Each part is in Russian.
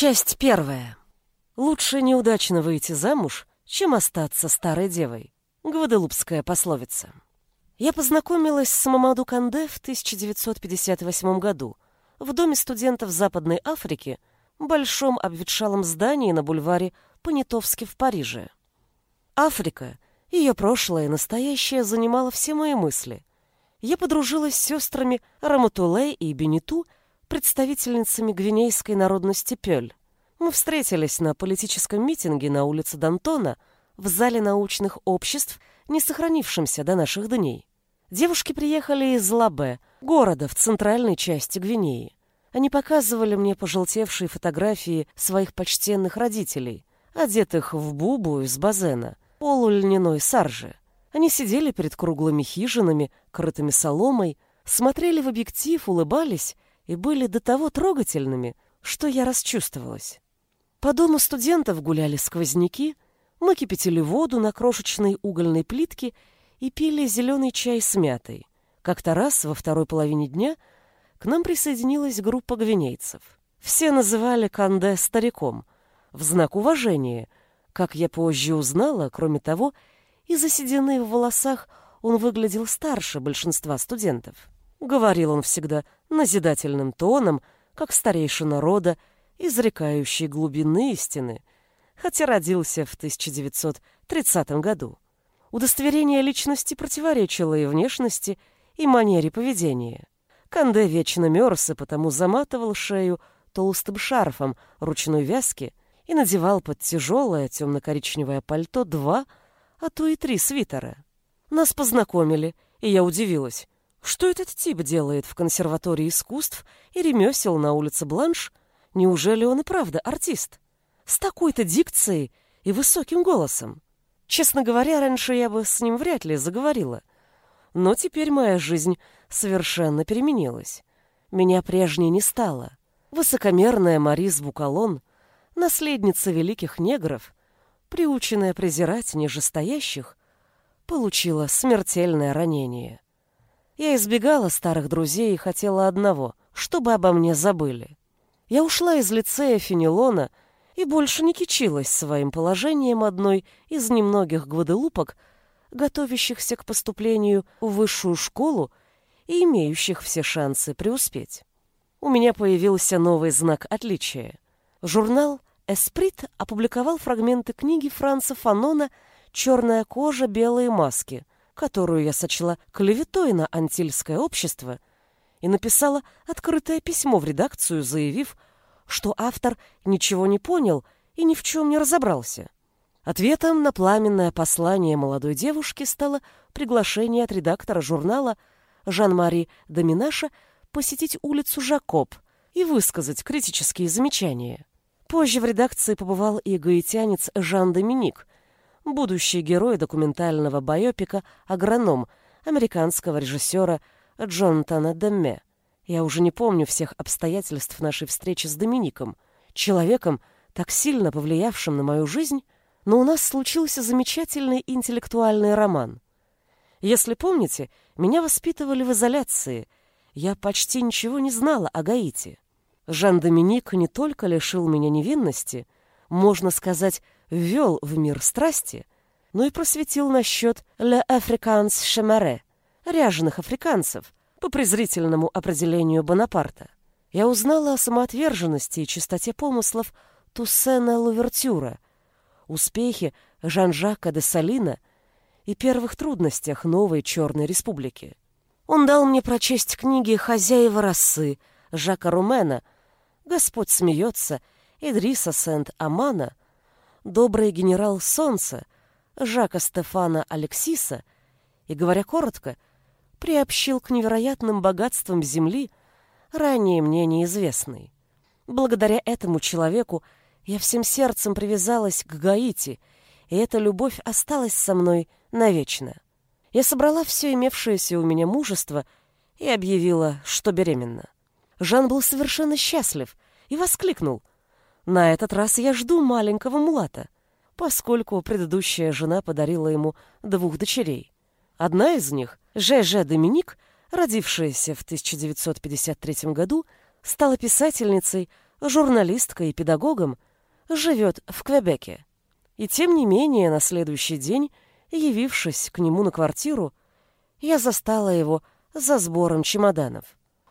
Часть первая. Лучше неудачно выйти замуж, чем остаться старой девой. Гваделупская пословица. Я познакомилась с Мамаду Канде в 1958 году в доме студентов Западной Африки, большом обветшалом здании на бульваре Понятовски в Париже. Африка, ее прошлое и настоящее занимало все мои мысли. Я подружилась с сестрами Раматулей и Бениту, представительницами гвинейской народности Пёль. Мы встретились на политическом митинге на улице Дантона в зале научных обществ, не сохранившемся до наших дней. Девушки приехали из Лабе, города в центральной части Гвинеи. Они показывали мне пожелтевшие фотографии своих почтенных родителей, одетых в бубу из базена, полульняной саржи. Они сидели перед круглыми хижинами, крытыми соломой, смотрели в объектив, улыбались и были до того трогательными, что я расчувствовалась. По дому студентов гуляли сквозняки, мы кипятили воду на крошечной угольной плитке и пили зеленый чай с мятой. Как-то раз во второй половине дня к нам присоединилась группа гвинейцев. Все называли Канде стариком, в знак уважения. Как я позже узнала, кроме того, из-за в волосах он выглядел старше большинства студентов. Говорил он всегда назидательным тоном, как старейшина рода, изрекающий глубины истины, хотя родился в 1930 году. Удостоверение личности противоречило и внешности, и манере поведения. Канде вечно мерз и потому заматывал шею толстым шарфом ручной вязки и надевал под тяжелое темно-коричневое пальто два, а то и три свитера. Нас познакомили, и я удивилась. Что этот тип делает в консерватории искусств и ремесел на улице Бланш? Неужели он и правда артист? С такой-то дикцией и высоким голосом. Честно говоря, раньше я бы с ним вряд ли заговорила. Но теперь моя жизнь совершенно переменилась. Меня прежней не стало. Высокомерная Марис Букалон, наследница великих негров, приученная презирать нижестоящих, получила смертельное ранение. Я избегала старых друзей и хотела одного, чтобы обо мне забыли. Я ушла из лицея Фенелона — и больше не кичилась своим положением одной из немногих гваделупок, готовящихся к поступлению в высшую школу и имеющих все шансы преуспеть. У меня появился новый знак отличия. Журнал «Эсприт» опубликовал фрагменты книги Франца Фанона «Черная кожа, белые маски», которую я сочла клеветой на антильское общество, и написала открытое письмо в редакцию, заявив, что автор ничего не понял и ни в чем не разобрался. Ответом на пламенное послание молодой девушки стало приглашение от редактора журнала Жан-Мари Доминаша посетить улицу Жакоб и высказать критические замечания. Позже в редакции побывал и гаитянец Жан-Доминик, будущий герой документального байопика «Агроном» американского режиссера Джонатана Демме. Я уже не помню всех обстоятельств нашей встречи с Домиником, человеком, так сильно повлиявшим на мою жизнь, но у нас случился замечательный интеллектуальный роман. Если помните, меня воспитывали в изоляции. Я почти ничего не знала о Гаити. Жан-Доминик не только лишил меня невинности, можно сказать, ввел в мир страсти, но и просветил насчет «le africans chamare» — ряженых африканцев, по презрительному определению Бонапарта. Я узнала о самоотверженности и чистоте помыслов Туссена Лувертюра, успехе Жан-Жака де Салина и первых трудностях новой Черной Республики. Он дал мне прочесть книги «Хозяева росы» Жака Румена, «Господь смеется» Идриса Сент-Амана, «Добрый генерал Солнца» Жака Стефана Алексиса и, говоря коротко, — приобщил к невероятным богатствам земли, ранее мне неизвестной. Благодаря этому человеку я всем сердцем привязалась к Гаити, и эта любовь осталась со мной навечно. Я собрала все имевшееся у меня мужество и объявила, что беременна. Жан был совершенно счастлив и воскликнул. «На этот раз я жду маленького мулата», поскольку предыдущая жена подарила ему двух дочерей. Одна из них, Ж.Ж. Доминик, родившаяся в 1953 году, стала писательницей, журналисткой и педагогом, живет в Квебеке. И тем не менее, на следующий день, явившись к нему на квартиру, я застала его за сбором чемоданов.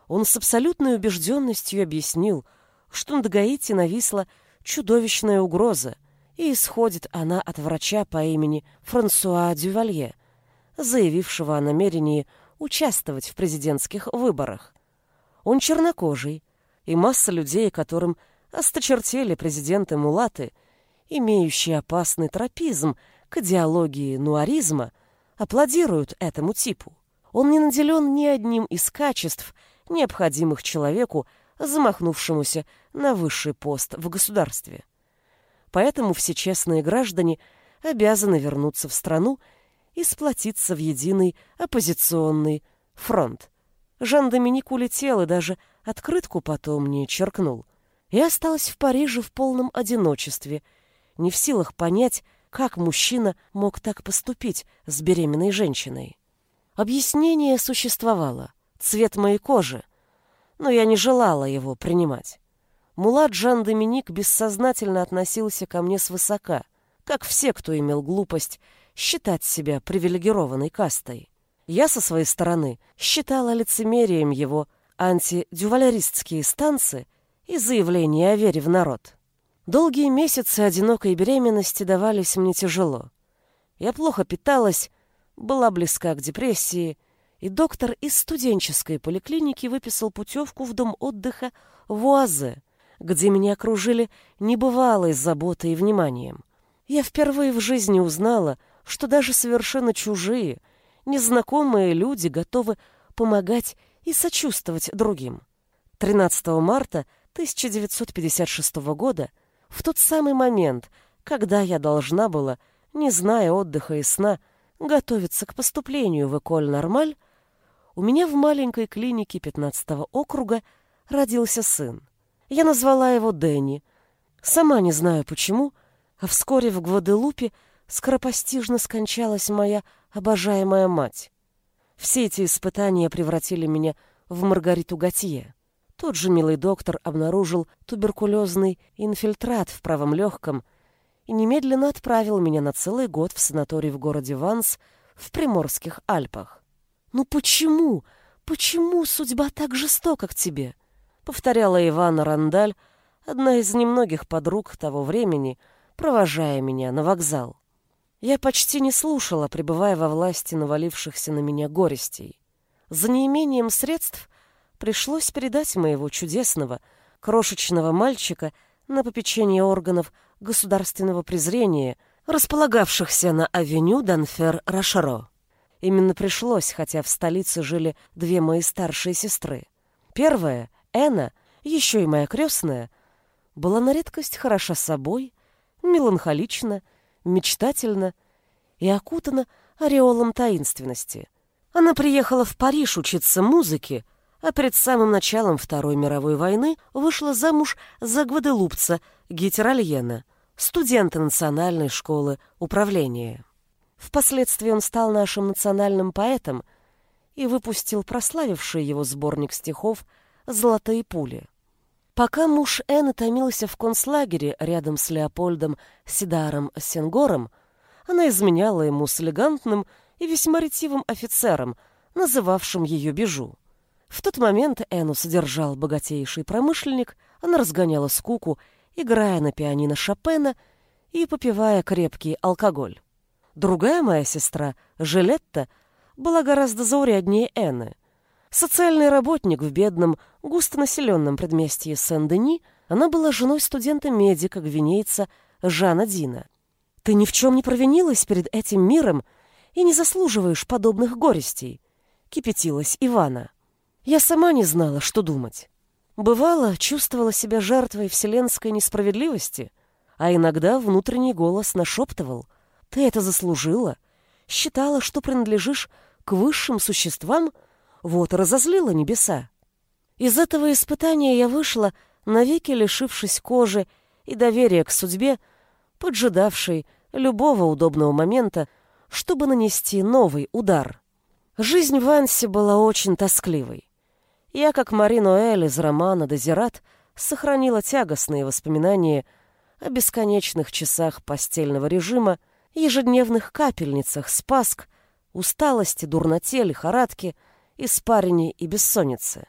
Он с абсолютной убежденностью объяснил, что над Гаити нависла чудовищная угроза, и исходит она от врача по имени Франсуа Дювалье, заявившего о намерении участвовать в президентских выборах. Он чернокожий, и масса людей, которым осточертели президенты-мулаты, имеющие опасный тропизм к идеологии нуаризма, аплодируют этому типу. Он не наделен ни одним из качеств, необходимых человеку, замахнувшемуся на высший пост в государстве. Поэтому все честные граждане обязаны вернуться в страну и сплотиться в единый оппозиционный фронт. Жан-Доминик улетел и даже открытку потом не черкнул. И осталась в Париже в полном одиночестве, не в силах понять, как мужчина мог так поступить с беременной женщиной. Объяснение существовало. Цвет моей кожи. Но я не желала его принимать. Мулат Жан-Доминик бессознательно относился ко мне свысока, как все, кто имел глупость считать себя привилегированной кастой. Я со своей стороны считала лицемерием его антидювалеристские станции и заявления о вере в народ. Долгие месяцы одинокой беременности давались мне тяжело. Я плохо питалась, была близка к депрессии, и доктор из студенческой поликлиники выписал путевку в дом отдыха в Уазе, где меня окружили небывалой заботой и вниманием. Я впервые в жизни узнала, что даже совершенно чужие, незнакомые люди готовы помогать и сочувствовать другим. 13 марта 1956 года, в тот самый момент, когда я должна была, не зная отдыха и сна, готовиться к поступлению в Эколь Нормаль, у меня в маленькой клинике 15 округа родился сын. Я назвала его Дэнни. Сама не знаю почему, а вскоре в Гваделупе скоропостижно скончалась моя обожаемая мать. Все эти испытания превратили меня в Маргариту Готье. Тот же милый доктор обнаружил туберкулезный инфильтрат в правом легком и немедленно отправил меня на целый год в санаторий в городе Ванс в Приморских Альпах. «Ну почему? Почему судьба так жестока к тебе?» повторяла Ивана Рандаль, одна из немногих подруг того времени, провожая меня на вокзал. Я почти не слушала, пребывая во власти навалившихся на меня горестей. За неимением средств пришлось передать моего чудесного, крошечного мальчика на попечение органов государственного презрения, располагавшихся на авеню Данфер-Рашаро. Именно пришлось, хотя в столице жили две мои старшие сестры. Первая, Эна, еще и моя крестная, была на редкость хороша собой, меланхолична, мечтательна и окутана ореолом таинственности. Она приехала в Париж учиться музыке, а перед самым началом Второй мировой войны вышла замуж за гваделупца Гетеральена, студента Национальной школы управления. Впоследствии он стал нашим национальным поэтом и выпустил прославивший его сборник стихов «Золотые пули». Пока муж Энны томился в концлагере рядом с Леопольдом Сидаром Сенгором, она изменяла ему с элегантным и весьма ретивым офицером, называвшим ее Бежу. В тот момент Энну содержал богатейший промышленник, она разгоняла скуку, играя на пианино Шопена и попивая крепкий алкоголь. Другая моя сестра, Жилетта, была гораздо зауряднее Энны — Социальный работник в бедном, густонаселенном предместье Сен-Дени, она была женой студента-медика, гвинейца Жана Дина. «Ты ни в чем не провинилась перед этим миром и не заслуживаешь подобных горестей», — кипятилась Ивана. Я сама не знала, что думать. Бывало, чувствовала себя жертвой вселенской несправедливости, а иногда внутренний голос нашептывал «Ты это заслужила», считала, что принадлежишь к высшим существам — вот разозлила небеса. Из этого испытания я вышла, навеки лишившись кожи и доверия к судьбе, поджидавшей любого удобного момента, чтобы нанести новый удар. Жизнь в Ансе была очень тоскливой. Я, как Марино Эль из романа «Дезират», сохранила тягостные воспоминания о бесконечных часах постельного режима, ежедневных капельницах спаск, усталости, дурноте, лихорадке, испарине и бессоннице.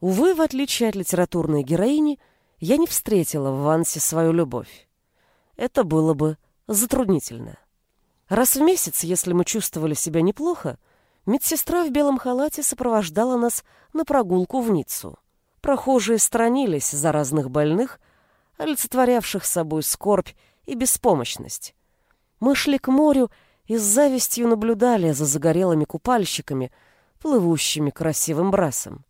Увы, в отличие от литературной героини, я не встретила в Вансе свою любовь. Это было бы затруднительно. Раз в месяц, если мы чувствовали себя неплохо, медсестра в белом халате сопровождала нас на прогулку в Ниццу. Прохожие сторонились заразных больных, олицетворявших собой скорбь и беспомощность. Мы шли к морю и с завистью наблюдали за загорелыми купальщиками, плывущими красивым брасом.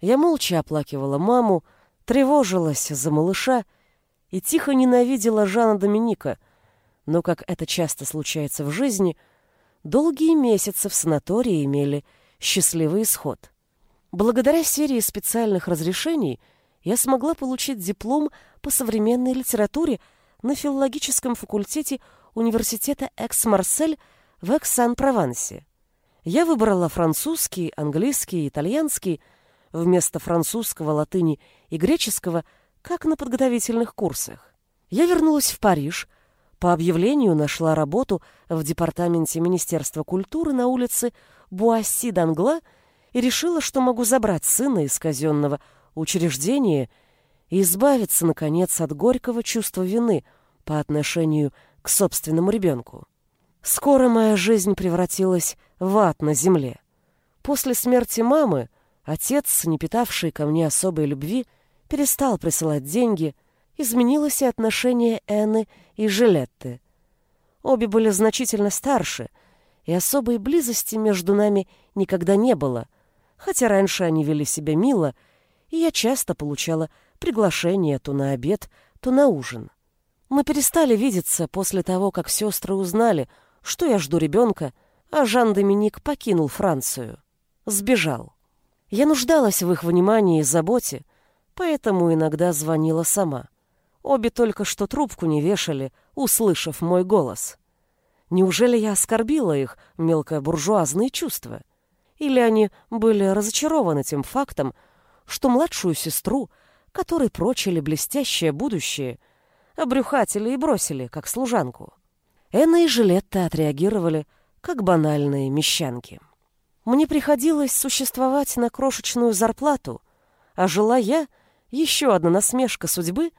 Я молча оплакивала маму, тревожилась за малыша и тихо ненавидела Жана Доминика, но, как это часто случается в жизни, долгие месяцы в санатории имели счастливый исход. Благодаря серии специальных разрешений я смогла получить диплом по современной литературе на филологическом факультете университета Экс-Марсель в Экс-Сан-Провансе. Я выбрала французский, английский и итальянский вместо французского, латыни и греческого, как на подготовительных курсах. Я вернулась в Париж, по объявлению нашла работу в департаменте Министерства культуры на улице Буасси-Дангла и решила, что могу забрать сына из казенного учреждения и избавиться, наконец, от горького чувства вины по отношению к собственному ребенку. Скоро моя жизнь превратилась в ад на земле. После смерти мамы отец, не питавший ко мне особой любви, перестал присылать деньги, изменилось и отношение Энны и Жилетты. Обе были значительно старше, и особой близости между нами никогда не было, хотя раньше они вели себя мило, и я часто получала приглашения то на обед, то на ужин. Мы перестали видеться после того, как сестры узнали, что я жду ребенка, а Жан-Доминик покинул Францию. Сбежал. Я нуждалась в их внимании и заботе, поэтому иногда звонила сама. Обе только что трубку не вешали, услышав мой голос. Неужели я оскорбила их мелкобуржуазные чувства? Или они были разочарованы тем фактом, что младшую сестру, которой прочили блестящее будущее, обрюхатили и бросили, как служанку. Энна и Жилетта отреагировали, как банальные мещанки. Мне приходилось существовать на крошечную зарплату, а жила я, еще одна насмешка судьбы,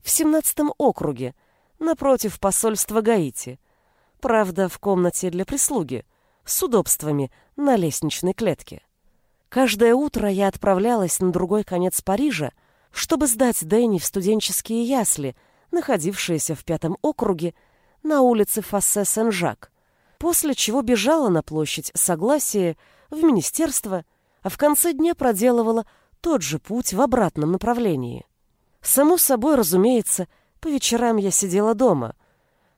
в семнадцатом округе, напротив посольства Гаити. Правда, в комнате для прислуги, с удобствами на лестничной клетке. Каждое утро я отправлялась на другой конец Парижа, чтобы сдать Дэнни в студенческие ясли, находившиеся в пятом округе на улице Фассе-Сен-Жак, после чего бежала на площадь Согласия в министерство, а в конце дня проделывала тот же путь в обратном направлении. Само собой, разумеется, по вечерам я сидела дома,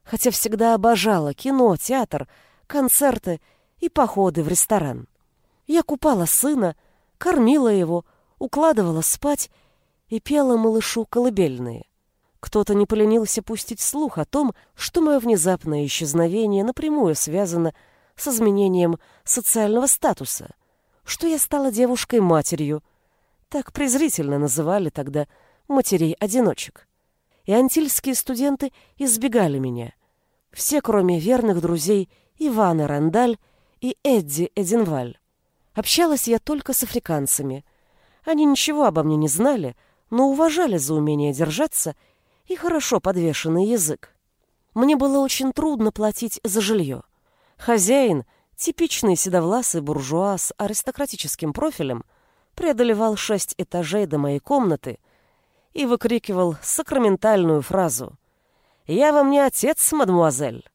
хотя всегда обожала кино, театр, концерты и походы в ресторан. Я купала сына, кормила его, укладывала спать и пела малышу колыбельные. Кто-то не поленился пустить слух о том, что мое внезапное исчезновение напрямую связано с изменением социального статуса, что я стала девушкой-матерью. Так презрительно называли тогда матерей-одиночек. И антильские студенты избегали меня. Все, кроме верных друзей Ивана Рандаль и Эдди Эдинваль. Общалась я только с африканцами. Они ничего обо мне не знали, но уважали за умение держаться и хорошо подвешенный язык. Мне было очень трудно платить за жилье. Хозяин, типичный седовласый буржуа с аристократическим профилем, преодолевал шесть этажей до моей комнаты и выкрикивал сакраментальную фразу «Я вам не отец, мадмуазель».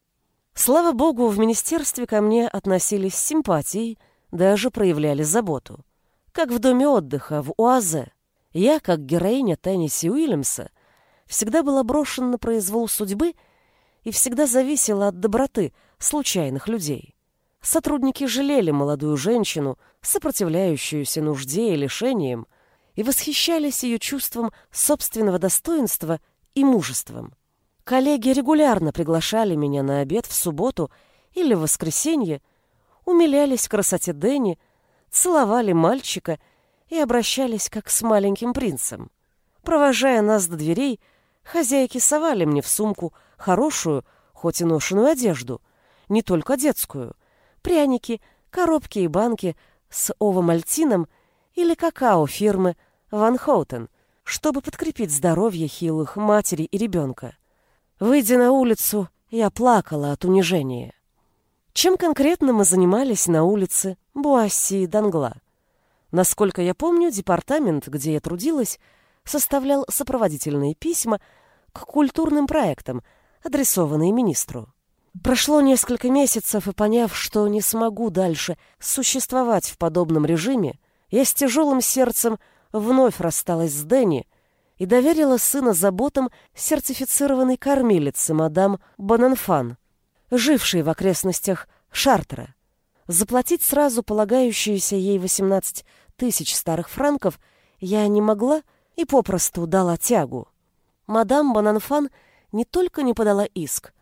Слава богу, в министерстве ко мне относились с симпатией, даже проявляли заботу. Как в доме отдыха в Уазе. Я, как героиня Тенниси Уильямса, всегда была брошена на произвол судьбы и всегда зависела от доброты случайных людей. Сотрудники жалели молодую женщину, сопротивляющуюся нужде и лишениям, и восхищались ее чувством собственного достоинства и мужеством. Коллеги регулярно приглашали меня на обед в субботу или в воскресенье, умилялись красоте Дэнни, целовали мальчика и обращались как с маленьким принцем. Провожая нас до дверей, хозяйки совали мне в сумку хорошую, хоть и ношеную одежду, не только детскую, пряники, коробки и банки с овомальтином или какао фирмы Ван Хоутен, чтобы подкрепить здоровье хилых матери и ребенка. Выйдя на улицу, я плакала от унижения. Чем конкретно мы занимались на улице Буасси и Дангла? Насколько я помню, департамент, где я трудилась, составлял сопроводительные письма к культурным проектам, адресованные министру. Прошло несколько месяцев, и поняв, что не смогу дальше существовать в подобном режиме, я с тяжелым сердцем вновь рассталась с Дэнни и доверила сына заботам сертифицированной кормилицы мадам Бонанфан, жившей в окрестностях Шартера. Заплатить сразу полагающиеся ей 18 тысяч старых франков я не могла и попросту дала тягу. Мадам Бонанфан не только не подала иск,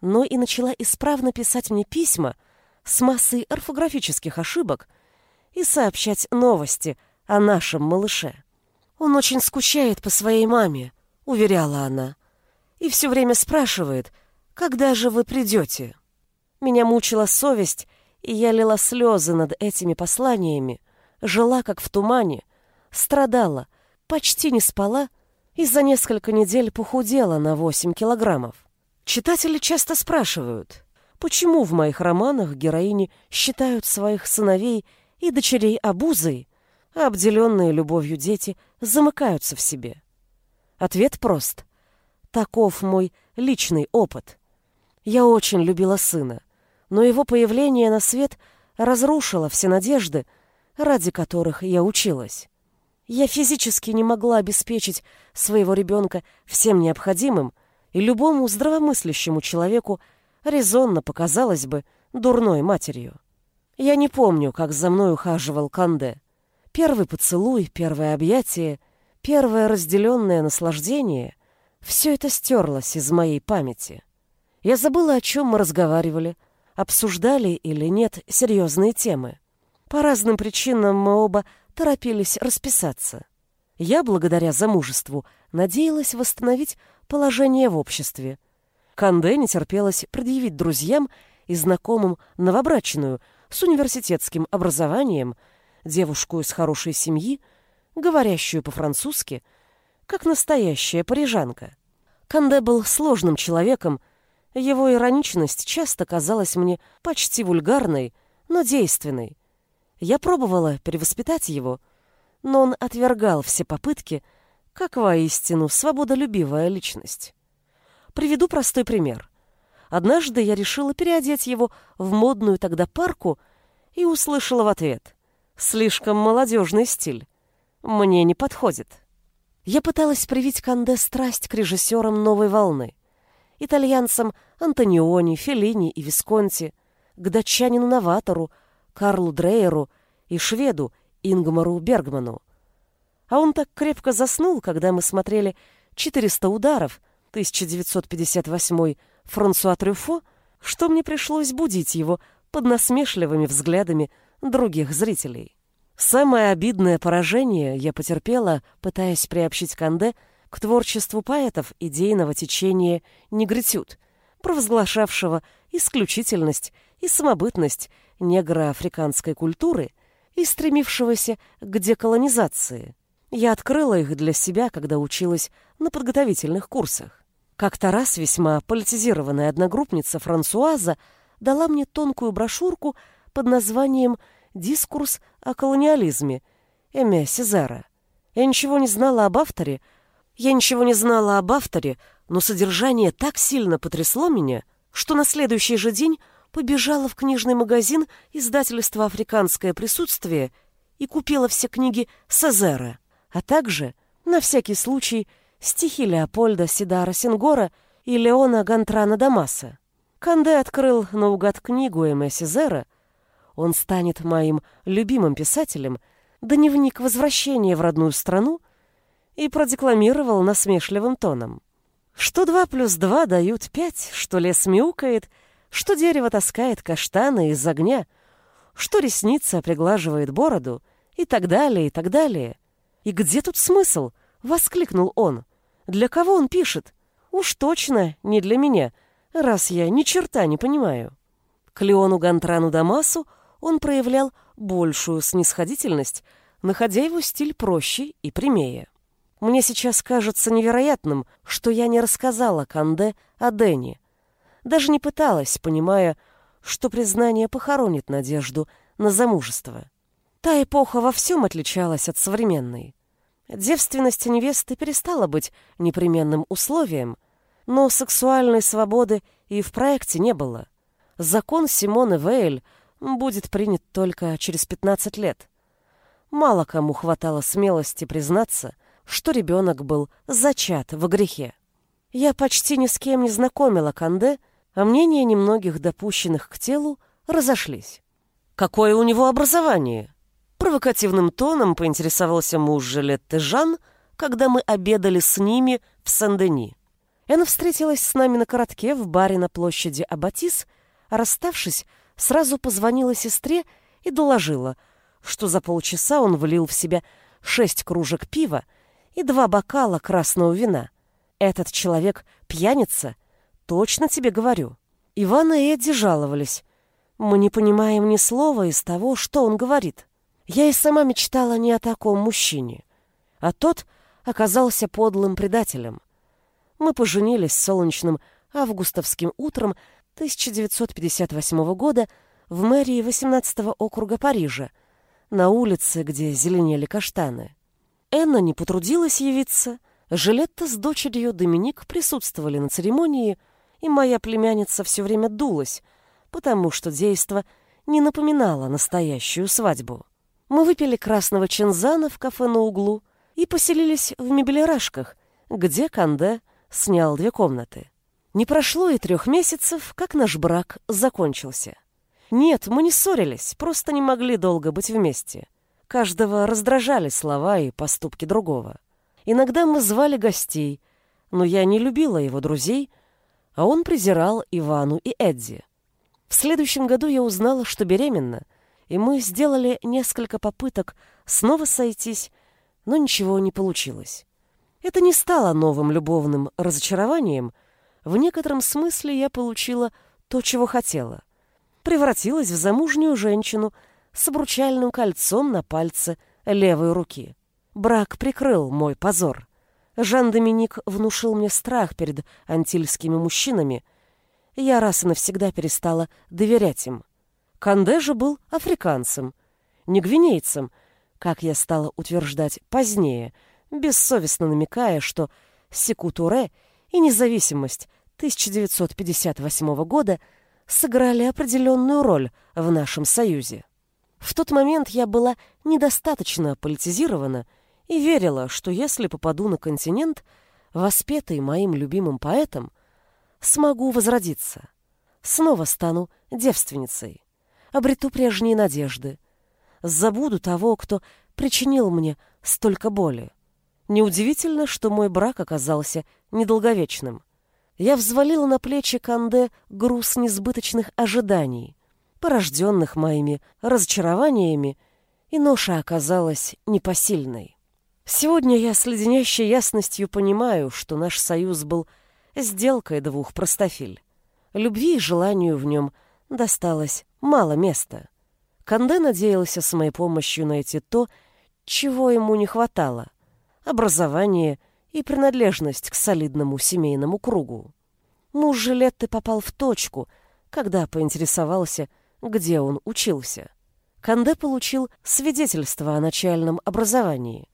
но и начала исправно писать мне письма с массой орфографических ошибок и сообщать новости о нашем малыше. «Он очень скучает по своей маме», — уверяла она, «и все время спрашивает, когда же вы придете?» Меня мучила совесть, и я лила слезы над этими посланиями, жила как в тумане, страдала, почти не спала и за несколько недель похудела на 8 килограммов. Читатели часто спрашивают, почему в моих романах героини считают своих сыновей и дочерей обузой, а обделенные любовью дети замыкаются в себе. Ответ прост. Таков мой личный опыт. Я очень любила сына но его появление на свет разрушило все надежды, ради которых я училась. Я физически не могла обеспечить своего ребенка всем необходимым, и любому здравомыслящему человеку резонно показалось бы дурной матерью. Я не помню, как за мной ухаживал Канде. Первый поцелуй, первое объятие, первое разделенное наслаждение — все это стерлось из моей памяти. Я забыла, о чем мы разговаривали, обсуждали или нет серьезные темы. По разным причинам мы оба торопились расписаться. Я, благодаря замужеству, надеялась восстановить положение в обществе. Канде не терпелось предъявить друзьям и знакомым новобрачную с университетским образованием, девушку из хорошей семьи, говорящую по-французски, как настоящая парижанка. Канде был сложным человеком, его ироничность часто казалась мне почти вульгарной, но действенной. Я пробовала перевоспитать его, но он отвергал все попытки, как воистину свободолюбивая личность. Приведу простой пример. Однажды я решила переодеть его в модную тогда парку и услышала в ответ «Слишком молодежный стиль. Мне не подходит». Я пыталась привить Канде страсть к режиссерам новой волны итальянцам Антониони, Феллини и Висконти, к датчанину-новатору Карлу Дрейеру и шведу Ингмару Бергману. А он так крепко заснул, когда мы смотрели «400 ударов» 1958 Франсуа Трюфо, что мне пришлось будить его под насмешливыми взглядами других зрителей. Самое обидное поражение я потерпела, пытаясь приобщить Канде к творчеству поэтов идейного течения негритюд, провозглашавшего исключительность и самобытность негроафриканской культуры и стремившегося к деколонизации. Я открыла их для себя, когда училась на подготовительных курсах. Как-то раз весьма политизированная одногруппница Франсуаза дала мне тонкую брошюрку под названием «Дискурс о колониализме» Эме Сезара. Я ничего не знала об авторе, я ничего не знала об авторе, но содержание так сильно потрясло меня, что на следующий же день побежала в книжный магазин издательства «Африканское присутствие» и купила все книги Сезера, а также, на всякий случай, стихи Леопольда Сидара Сингора и Леона Гантрана Дамаса. Канде открыл наугад книгу Эме Сезера. Он станет моим любимым писателем, дневник возвращения в родную страну — и продекламировал насмешливым тоном. Что два плюс два дают пять, что лес мяукает, что дерево таскает каштаны из огня, что ресница приглаживает бороду и так далее, и так далее. И где тут смысл? воскликнул он. «Для кого он пишет? Уж точно не для меня, раз я ни черта не понимаю». К Леону Гантрану Дамасу он проявлял большую снисходительность, находя его стиль проще и прямее. Мне сейчас кажется невероятным, что я не рассказала Канде о Дэне. Даже не пыталась, понимая, что признание похоронит надежду на замужество. Та эпоха во всем отличалась от современной. Девственность невесты перестала быть непременным условием, но сексуальной свободы и в проекте не было. Закон Симоны Вейль будет принят только через 15 лет. Мало кому хватало смелости признаться, что ребенок был зачат во грехе. Я почти ни с кем не знакомила Канде, а мнения немногих допущенных к телу разошлись. «Какое у него образование?» Провокативным тоном поинтересовался муж Жилетты Жан, когда мы обедали с ними в Сен-Дени. Она встретилась с нами на коротке в баре на площади Абатис, а расставшись, сразу позвонила сестре и доложила, что за полчаса он влил в себя шесть кружек пива и два бокала красного вина. Этот человек пьяница, точно тебе говорю. Иван и Эдди жаловались. Мы не понимаем ни слова из того, что он говорит. Я и сама мечтала не о таком мужчине. А тот оказался подлым предателем. Мы поженились солнечным августовским утром 1958 года в мэрии 18 округа Парижа, на улице, где зеленели каштаны. Энна не потрудилась явиться, Жилетта с дочерью Доминик присутствовали на церемонии, и моя племянница все время дулась, потому что действо не напоминало настоящую свадьбу. Мы выпили красного чинзана в кафе на углу и поселились в мебелирашках, где Канде снял две комнаты. Не прошло и трех месяцев, как наш брак закончился. Нет, мы не ссорились, просто не могли долго быть вместе. Каждого раздражали слова и поступки другого. Иногда мы звали гостей, но я не любила его друзей, а он презирал Ивану и Эдди. В следующем году я узнала, что беременна, и мы сделали несколько попыток снова сойтись, но ничего не получилось. Это не стало новым любовным разочарованием — в некотором смысле я получила то, чего хотела. Превратилась в замужнюю женщину с обручальным кольцом на пальце левой руки. Брак прикрыл мой позор. Жан-Доминик внушил мне страх перед антильскими мужчинами. Я раз и навсегда перестала доверять им. Канде же был африканцем, не гвинейцем, как я стала утверждать позднее, бессовестно намекая, что Секутуре и независимость 1958 года сыграли определенную роль в нашем союзе. В тот момент я была недостаточно политизирована и верила, что если попаду на континент, воспетый моим любимым поэтом, смогу возродиться. Снова стану девственницей, обрету прежние надежды, забуду того, кто причинил мне столько боли. Неудивительно, что мой брак оказался недолговечным. Я взвалила на плечи Канде груз несбыточных ожиданий, порожденных моими разочарованиями, и ноша оказалась непосильной. Сегодня я с леденящей ясностью понимаю, что наш союз был сделкой двух простофиль. Любви и желанию в нем досталось мало места. Канде надеялся с моей помощью найти то, чего ему не хватало образование и принадлежность к солидному семейному кругу. Муж Жилетты попал в точку, когда поинтересовался, где он учился. Канде получил свидетельство о начальном образовании.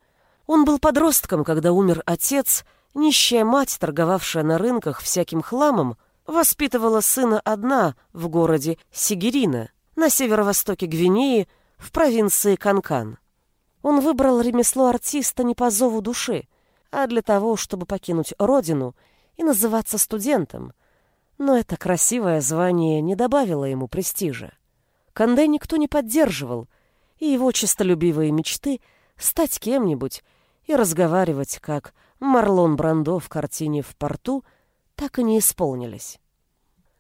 Он был подростком, когда умер отец, нищая мать, торговавшая на рынках всяким хламом, воспитывала сына одна в городе Сигирина на северо-востоке Гвинеи в провинции Канкан. Он выбрал ремесло артиста не по зову души, а для того, чтобы покинуть родину и называться студентом. Но это красивое звание не добавило ему престижа. Канде никто не поддерживал, и его честолюбивые мечты стать кем-нибудь и разговаривать, как Марлон Брандо в картине «В порту», так и не исполнились.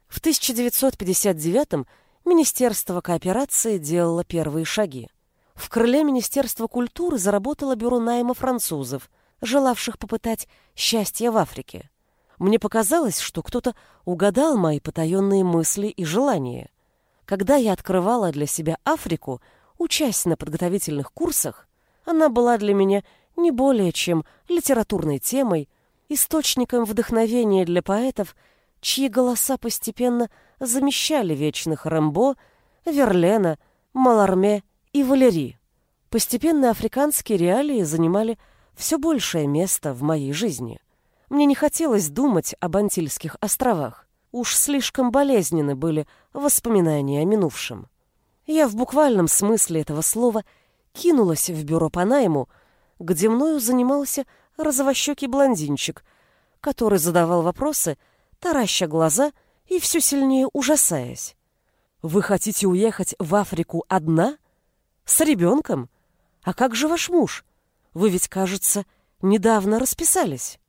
В 1959 Министерство кооперации делало первые шаги. В крыле Министерства культуры заработало бюро найма французов, желавших попытать счастье в Африке. Мне показалось, что кто-то угадал мои потаенные мысли и желания. Когда я открывала для себя Африку, учась на подготовительных курсах, она была для меня не более чем литературной темой, источником вдохновения для поэтов, чьи голоса постепенно замещали вечных Рэмбо, Верлена, Маларме и Валери. Постепенно африканские реалии занимали все большее место в моей жизни. Мне не хотелось думать об Антильских островах. Уж слишком болезненны были воспоминания о минувшем. Я в буквальном смысле этого слова кинулась в бюро по найму, где мною занимался розовощекий блондинчик, который задавал вопросы, тараща глаза и все сильнее ужасаясь. «Вы хотите уехать в Африку одна? С ребенком? А как же ваш муж? Вы ведь, кажется, недавно расписались».